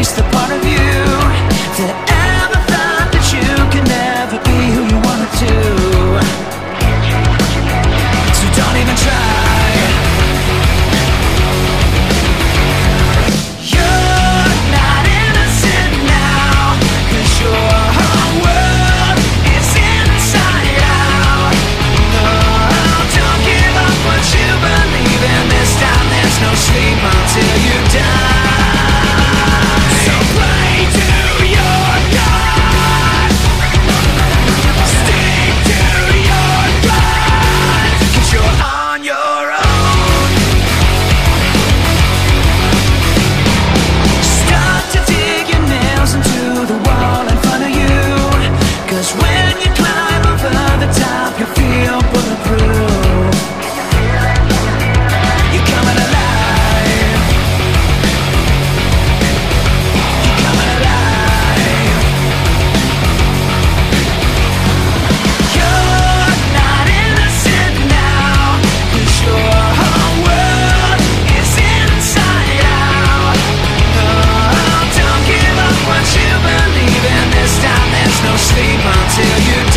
erase the part of you that ever thought that you could never be who you wanted to.